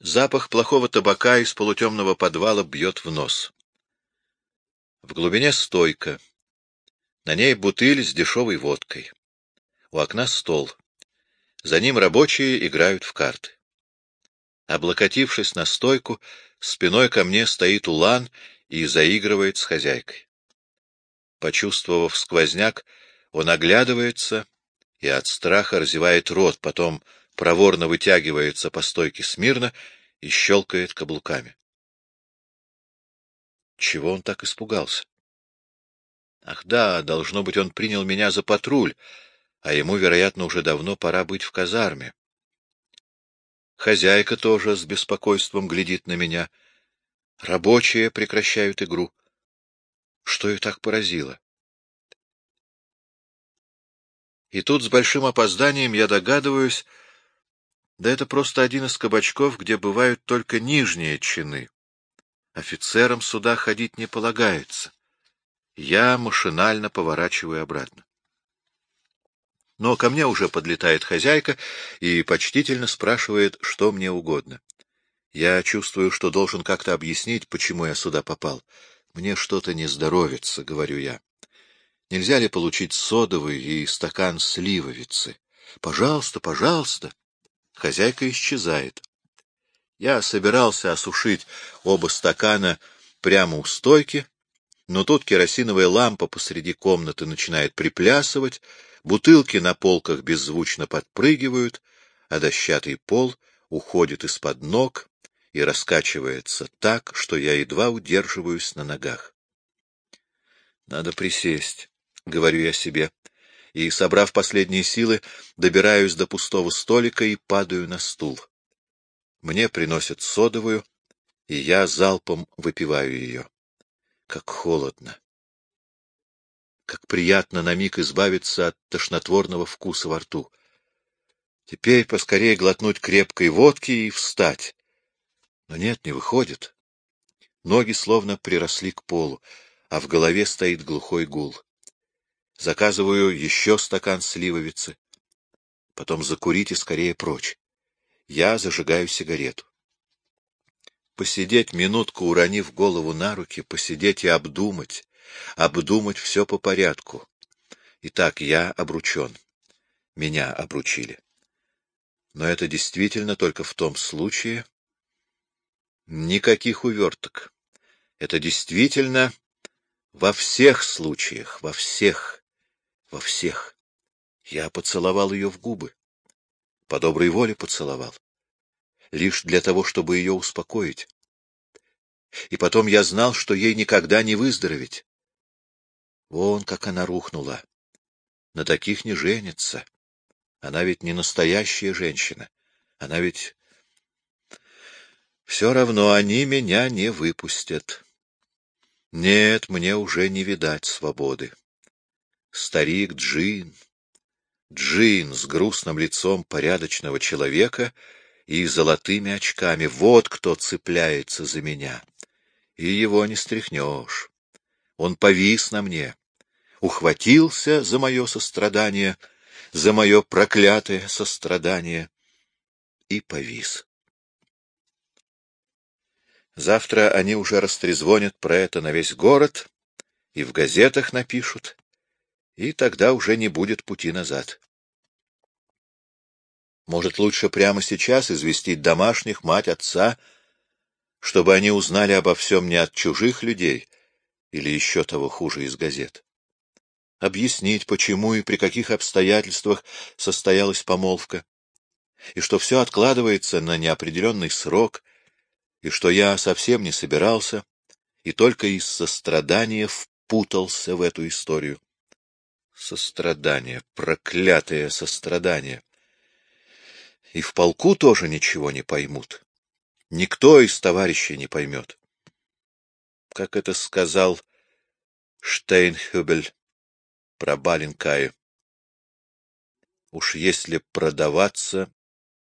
Запах плохого табака из полутемного подвала бьет в нос. В глубине стойка. На ней бутыль с дешевой водкой. У окна стол. За ним рабочие играют в карты. Облокотившись на стойку, спиной ко мне стоит Улан и заигрывает с хозяйкой. Почувствовав сквозняк, он оглядывается и от страха разевает рот, потом проворно вытягивается по стойке смирно и щелкает каблуками. Чего он так испугался? Ах да, должно быть, он принял меня за патруль, а ему, вероятно, уже давно пора быть в казарме. Хозяйка тоже с беспокойством глядит на меня. Рабочие прекращают игру. Что ее так поразило? И тут с большим опозданием я догадываюсь, да это просто один из кабачков, где бывают только нижние чины. Офицерам сюда ходить не полагается. Я машинально поворачиваю обратно. Но ко мне уже подлетает хозяйка и почтительно спрашивает, что мне угодно. Я чувствую, что должен как-то объяснить, почему я сюда попал. Мне что-то не здоровится, говорю я. Нельзя ли получить содовый и стакан сливовицы? Пожалуйста, пожалуйста. Хозяйка исчезает. Я собирался осушить оба стакана прямо у стойки, но тут керосиновая лампа посреди комнаты начинает приплясывать, Бутылки на полках беззвучно подпрыгивают, а дощатый пол уходит из-под ног и раскачивается так, что я едва удерживаюсь на ногах. Надо присесть, — говорю я себе, и, собрав последние силы, добираюсь до пустого столика и падаю на стул. Мне приносят содовую, и я залпом выпиваю ее. Как холодно! Как приятно на миг избавиться от тошнотворного вкуса во рту. Теперь поскорее глотнуть крепкой водки и встать. Но нет, не выходит. Ноги словно приросли к полу, а в голове стоит глухой гул. Заказываю еще стакан сливовицы. Потом закурить и скорее прочь. Я зажигаю сигарету. Посидеть минутку, уронив голову на руки, посидеть и обдумать, обдумать все по порядку. Итак, я обручен. Меня обручили. Но это действительно только в том случае... Никаких уверток. Это действительно во всех случаях, во всех, во всех. Я поцеловал ее в губы. По доброй воле поцеловал. Лишь для того, чтобы ее успокоить. И потом я знал, что ей никогда не выздороветь. Вон как она рухнула. На таких не женится. Она ведь не настоящая женщина. Она ведь... Все равно они меня не выпустят. Нет, мне уже не видать свободы. Старик Джин, Джин с грустным лицом порядочного человека и золотыми очками, вот кто цепляется за меня. И его не стряхнешь. Он повис на мне, ухватился за мое сострадание, за мое проклятое сострадание и повис. Завтра они уже растрезвонят про это на весь город и в газетах напишут, и тогда уже не будет пути назад. Может, лучше прямо сейчас известить домашних, мать, отца, чтобы они узнали обо всем не от чужих людей или еще того хуже из газет объяснить, почему и при каких обстоятельствах состоялась помолвка, и что все откладывается на неопределенный срок, и что я совсем не собирался, и только из сострадания впутался в эту историю. Сострадание, проклятое сострадание. И в полку тоже ничего не поймут. Никто из товарищей не поймет. Как это сказал Штейнхюбель, про Баленкае. Уж если продаваться,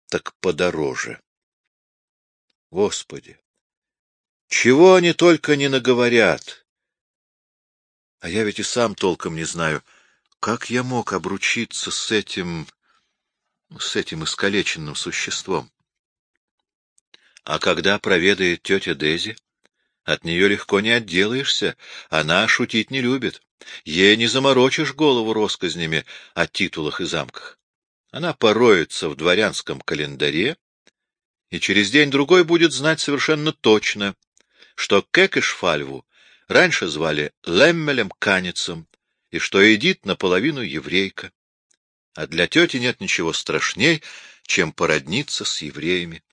так подороже. Господи! Чего они только не наговорят! А я ведь и сам толком не знаю, как я мог обручиться с этим... с этим искалеченным существом. А когда проведает тетя Дези, от нее легко не отделаешься, она шутить не любит. Ей не заморочишь голову росказнями о титулах и замках. Она пороется в дворянском календаре, и через день-другой будет знать совершенно точно, что Кекешфальву раньше звали Леммелем Каницем, и что Эдит наполовину еврейка. А для тети нет ничего страшней, чем породниться с евреями.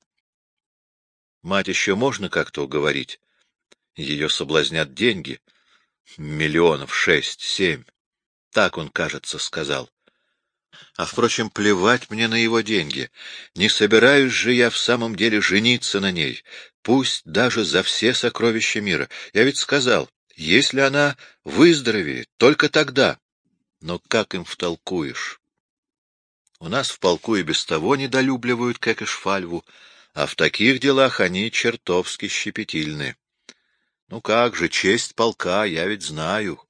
Мать еще можно как-то уговорить. Ее соблазнят деньги. Миллионов шесть, семь. Так он, кажется, сказал. А, впрочем, плевать мне на его деньги. Не собираюсь же я в самом деле жениться на ней, пусть даже за все сокровища мира. Я ведь сказал, если она выздоровеет, только тогда. Но как им втолкуешь? У нас в полку и без того недолюбливают Кекешфальву, а в таких делах они чертовски щепетильны. Ну как же, честь полка, я ведь знаю.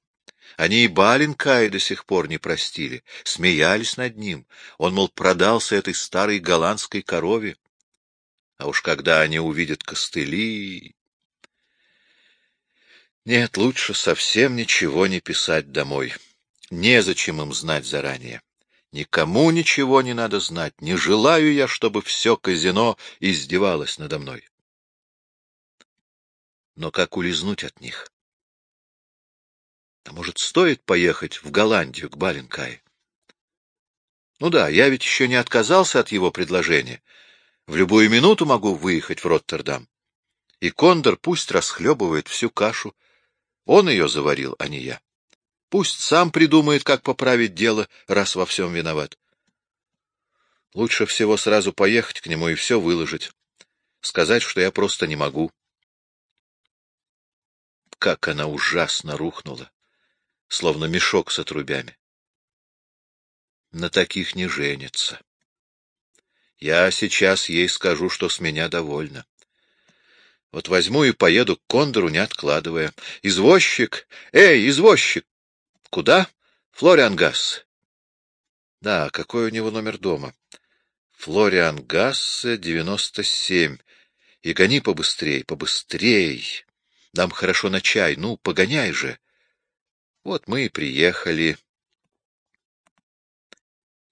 Они и Баленка и до сих пор не простили, смеялись над ним. Он, мол, продался этой старой голландской корове. А уж когда они увидят костыли... Нет, лучше совсем ничего не писать домой. Незачем им знать заранее. Никому ничего не надо знать. Не желаю я, чтобы все казино издевалось надо мной. Но как улизнуть от них? А может, стоит поехать в Голландию к Баленкае? Ну да, я ведь еще не отказался от его предложения. В любую минуту могу выехать в Роттердам. И Кондор пусть расхлебывает всю кашу, он ее заварил, а не я. Пусть сам придумает, как поправить дело, раз во всем виноват. Лучше всего сразу поехать к нему и все выложить. Сказать, что я просто не могу. Как она ужасно рухнула, словно мешок с отрубями. На таких не женится. Я сейчас ей скажу, что с меня довольна. Вот возьму и поеду к Кондору, не откладывая. Извозчик! Эй, извозчик! Куда? Флориан Гасс. Да, какой у него номер дома? Флориан Гассе, 97. И гони побыстрей, побыстрей. Нам хорошо на чай. Ну, погоняй же. Вот мы и приехали.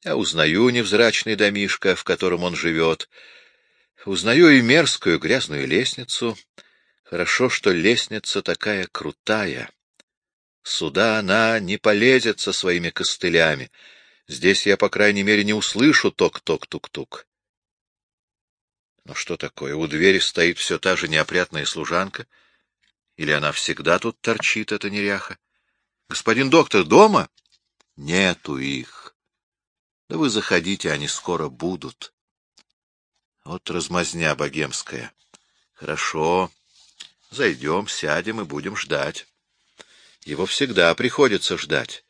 Я узнаю невзрачный домишко, в котором он живет. Узнаю и мерзкую грязную лестницу. Хорошо, что лестница такая крутая. Сюда она не полезет со своими костылями. Здесь я, по крайней мере, не услышу ток-ток-тук-тук. Но что такое? У двери стоит все та же неопрятная служанка? Или она всегда тут торчит, эта неряха? Господин доктор, дома? Нету их. Да вы заходите, они скоро будут. Вот размазня богемская. Хорошо. Зайдем, сядем и будем ждать. Его всегда приходится ждать.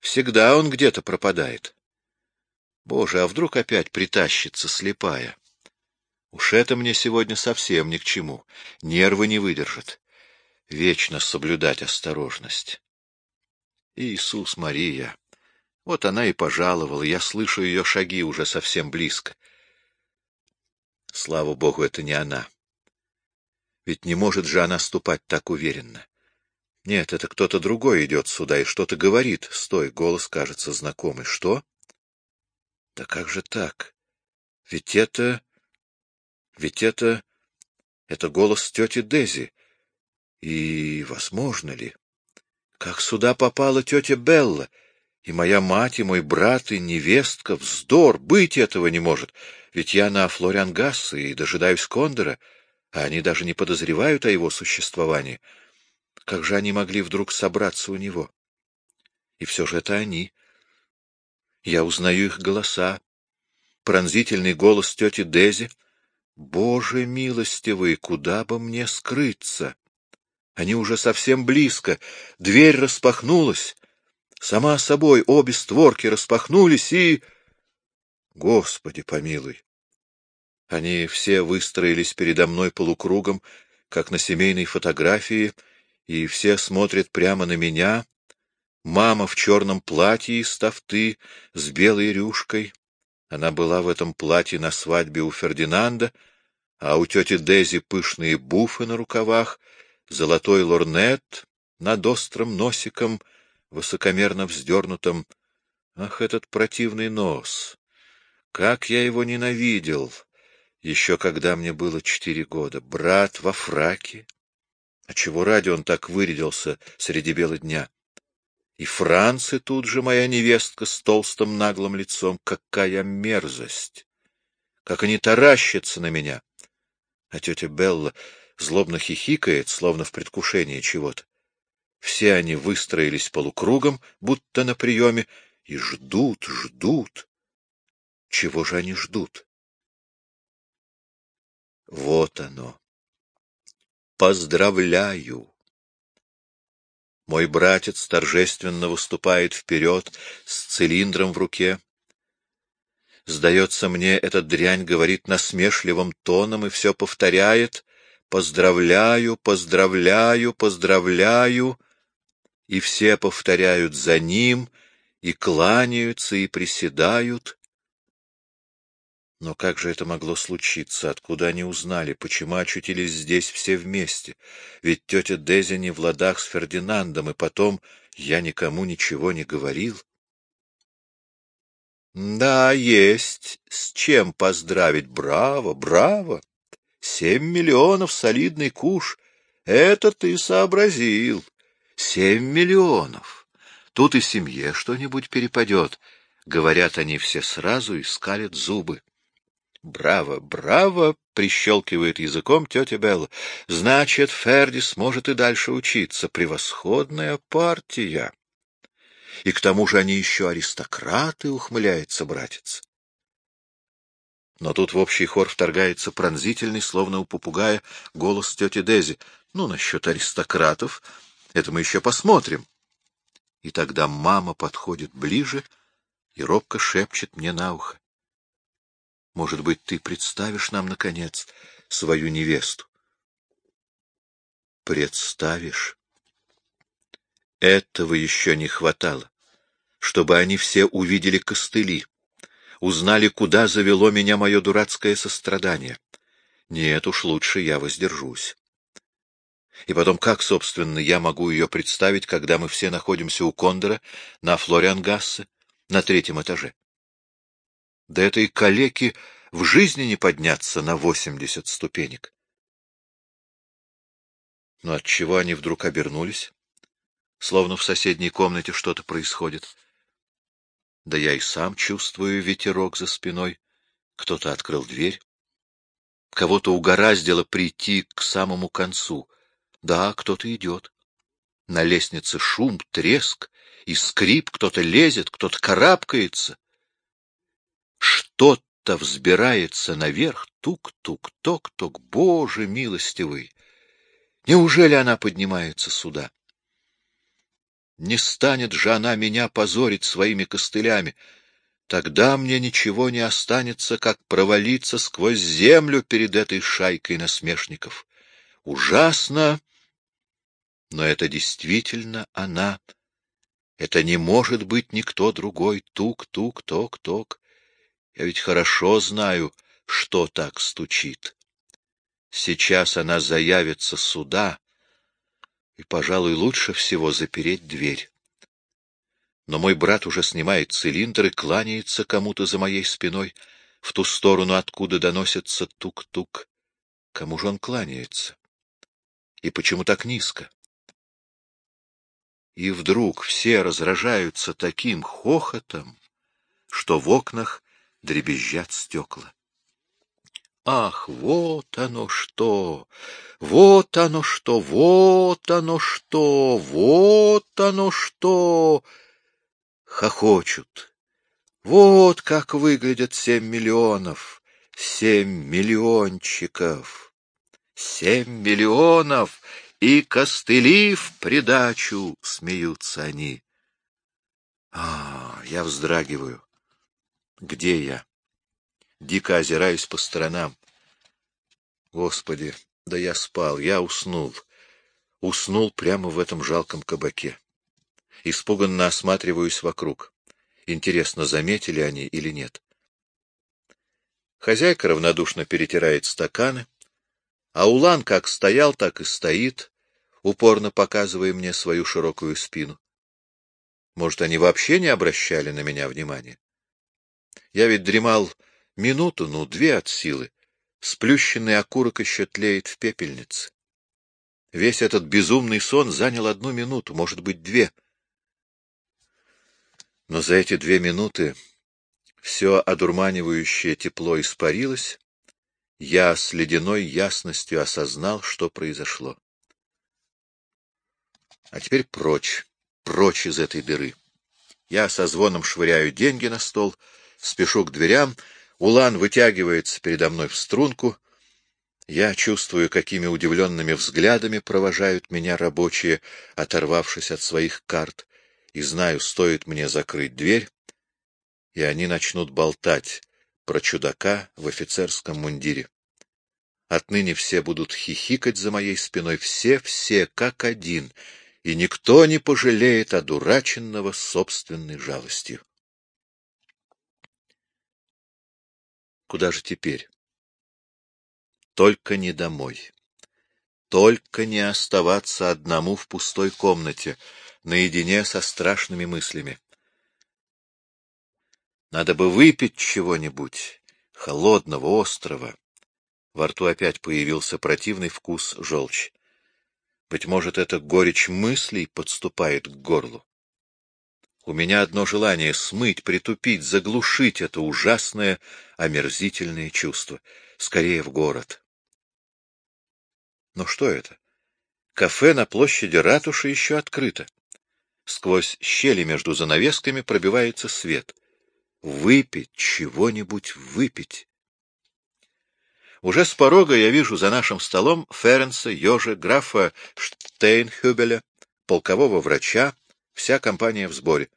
Всегда он где-то пропадает. Боже, а вдруг опять притащится слепая? Уж это мне сегодня совсем ни к чему. Нервы не выдержат. Вечно соблюдать осторожность. Иисус Мария! Вот она и пожаловала. Я слышу ее шаги уже совсем близко. Слава богу, это не она. Ведь не может же она ступать так уверенно. Нет, это кто-то другой идет сюда и что-то говорит. Стой, голос кажется знакомый. Что? Да как же так? Ведь это... Ведь это... Это голос тети Дези. И возможно ли? Как сюда попала тетя Белла? И моя мать, и мой брат, и невестка. Вздор! Быть этого не может. Ведь я на Флориан Гасс и дожидаюсь Кондора, а они даже не подозревают о его существовании. Как же они могли вдруг собраться у него? И все же это они. Я узнаю их голоса. Пронзительный голос тети Дези. Боже милостивый, куда бы мне скрыться? Они уже совсем близко. Дверь распахнулась. Сама собой обе створки распахнулись и... Господи помилуй! Они все выстроились передо мной полукругом, как на семейной фотографии, и все смотрят прямо на меня. Мама в черном платье из тафты с белой рюшкой. Она была в этом платье на свадьбе у Фердинанда, а у тети Дези пышные буфы на рукавах, золотой лорнет над острым носиком, высокомерно вздернутым. Ах, этот противный нос! Как я его ненавидел! Еще когда мне было четыре года. Брат во фраке. А чего ради он так вырядился среди бела дня? И Францы тут же моя невестка с толстым наглым лицом. Какая мерзость! Как они таращатся на меня! А тетя Белла злобно хихикает, словно в предвкушении чего-то. Все они выстроились полукругом, будто на приеме, и ждут, ждут. Чего же они ждут? Вот оно. Поздравляю! Мой братец торжественно выступает вперед с цилиндром в руке. Сдается мне, эта дрянь говорит насмешливым тоном и все повторяет «Поздравляю, поздравляю, поздравляю!» И все повторяют за ним, и кланяются, и приседают. Но как же это могло случиться? Откуда они узнали? Почему очутились здесь все вместе? Ведь тетя Дези не в ладах с Фердинандом, и потом я никому ничего не говорил. Да, есть с чем поздравить. Браво, браво! Семь миллионов солидный куш. Это ты сообразил. Семь миллионов. Тут и семье что-нибудь перепадет. Говорят они все сразу и скалят зубы. Браво, браво, прищелкивает языком тетя Белла. Значит, Ферди сможет и дальше учиться. Превосходная партия. И к тому же они еще аристократы, ухмыляется братец. Но тут в общий хор вторгается пронзительный, словно у попугая, голос тети Дези. Ну, насчет аристократов, это мы еще посмотрим. И тогда мама подходит ближе и робко шепчет мне на ухо. Может быть, ты представишь нам, наконец, свою невесту? Представишь? Этого еще не хватало, чтобы они все увидели костыли, узнали, куда завело меня мое дурацкое сострадание. Нет уж, лучше я воздержусь. И потом, как, собственно, я могу ее представить, когда мы все находимся у Кондора на Флориангассе, на третьем этаже? Да этой калеки в жизни не подняться на восемьдесят ступенек. Но отчего они вдруг обернулись? Словно в соседней комнате что-то происходит. Да я и сам чувствую ветерок за спиной. Кто-то открыл дверь. Кого-то угораздило прийти к самому концу. Да, кто-то идет. На лестнице шум, треск и скрип, кто-то лезет, кто-то карабкается. Что-то взбирается наверх, тук-тук-ток-ток, Боже милостивый! Неужели она поднимается сюда? Не станет же она меня позорить своими костылями. Тогда мне ничего не останется, как провалиться сквозь землю перед этой шайкой насмешников. Ужасно, но это действительно она. Это не может быть никто другой. Тук-тук-ток-ток. Я ведь хорошо знаю, что так стучит. Сейчас она заявится сюда, и, пожалуй, лучше всего запереть дверь. Но мой брат уже снимает цилиндр и кланяется кому-то за моей спиной, в ту сторону, откуда доносится тук-тук. Кому же он кланяется? И почему так низко? И вдруг все разражаются таким хохотом, что в окнах дребезжат стекла. Ах, вот оно что! Вот оно что! Вот оно что! Вот оно что! Хохочут. Вот как выглядят семь миллионов! Семь миллиончиков! Семь миллионов! И костыли в придачу! Смеются они. А, я вздрагиваю. Где я? Дико озираюсь по сторонам. Господи, да я спал, я уснул. Уснул прямо в этом жалком кабаке. Испуганно осматриваюсь вокруг. Интересно, заметили они или нет. Хозяйка равнодушно перетирает стаканы, А Улан как стоял, так и стоит, упорно показывая мне свою широкую спину. Может, они вообще не обращали на меня внимания? Я ведь дремал минуту, ну, две от силы. Сплющенный окурок еще тлеет в пепельнице. Весь этот безумный сон занял одну минуту, может быть, две. Но за эти две минуты все одурманивающее тепло испарилось, я с ледяной ясностью осознал, что произошло. А теперь прочь, прочь из этой дыры. Я со звоном швыряю деньги на стол, спешу к дверям, Улан вытягивается передо мной в струнку. Я чувствую, какими удивленными взглядами провожают меня рабочие, оторвавшись от своих карт, и знаю, стоит мне закрыть дверь, и они начнут болтать про чудака в офицерском мундире. Отныне все будут хихикать за моей спиной, все-все, как один, и никто не пожалеет одураченного собственной жалостью. Куда же теперь? Только не домой. Только не оставаться одному в пустой комнате, наедине со страшными мыслями. Надо бы выпить чего-нибудь, холодного, острого. Во рту опять появился противный вкус желчь. Быть может, это горечь мыслей подступает к горлу. У меня одно желание — смыть, притупить, заглушить это ужасное, омерзительное чувство. Скорее в город. Но что это? Кафе на площади ратуши еще открыто. Сквозь щели между занавесками пробивается свет выпить, чего-нибудь выпить. Уже с порога я вижу за нашим столом Ференса, Ёжа, графа Штейнхюбеля, полкового врача, вся компания в сборе.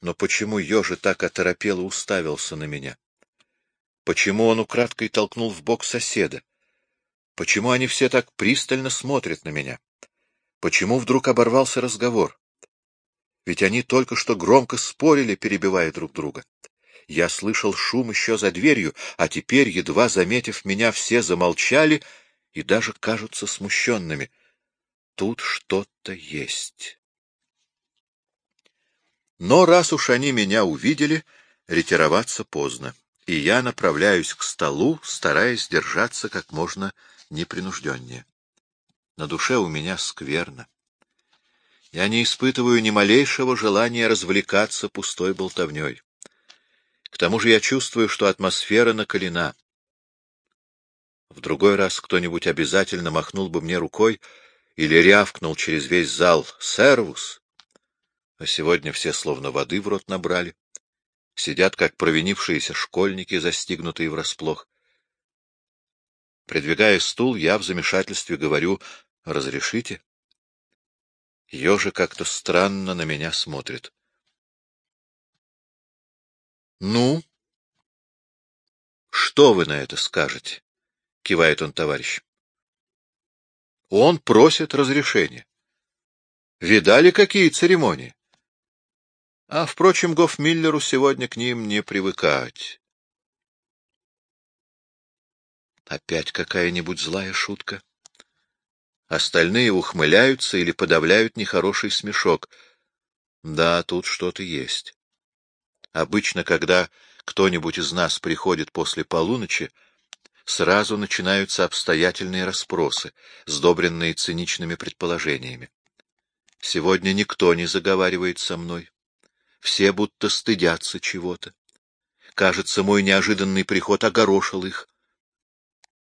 Но почему Ёжа так оторопело уставился на меня? Почему он украдкой толкнул в бок соседа? Почему они все так пристально смотрят на меня? Почему вдруг оборвался разговор? Ведь они только что громко спорили, перебивая друг друга. Я слышал шум еще за дверью, а теперь, едва заметив меня, все замолчали и даже кажутся смущенными. Тут что-то есть. Но раз уж они меня увидели, ретироваться поздно, и я направляюсь к столу, стараясь держаться как можно непринужденнее. На душе у меня скверно. Я не испытываю ни малейшего желания развлекаться пустой болтовней. К тому же я чувствую, что атмосфера накалена. В другой раз кто-нибудь обязательно махнул бы мне рукой или рявкнул через весь зал «Сервус!». А сегодня все словно воды в рот набрали. Сидят, как провинившиеся школьники, застигнутые врасплох. Придвигая стул, я в замешательстве говорю «Разрешите?». Ёжа как-то странно на меня смотрит. — Ну? — Что вы на это скажете? — кивает он товарищ. — Он просит разрешения. Видали, какие церемонии? А, впрочем, Гофмиллеру сегодня к ним не привыкать. Опять какая-нибудь злая шутка? Остальные ухмыляются или подавляют нехороший смешок. Да, тут что-то есть. Обычно, когда кто-нибудь из нас приходит после полуночи, сразу начинаются обстоятельные расспросы, сдобренные циничными предположениями. Сегодня никто не заговаривает со мной. Все будто стыдятся чего-то. Кажется, мой неожиданный приход огорошил их.